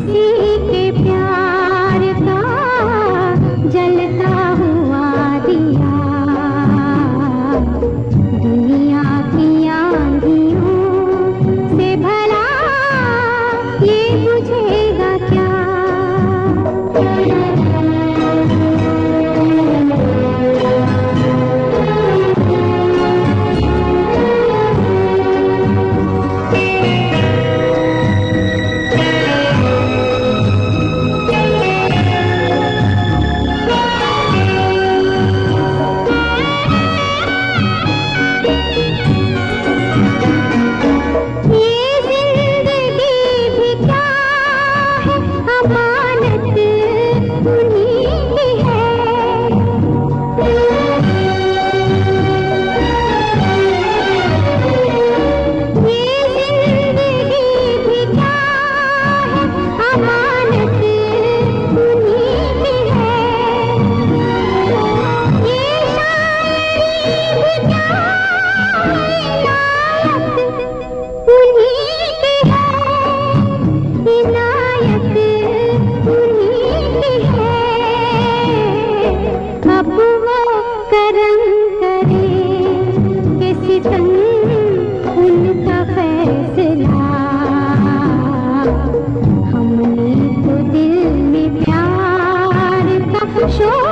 किसी का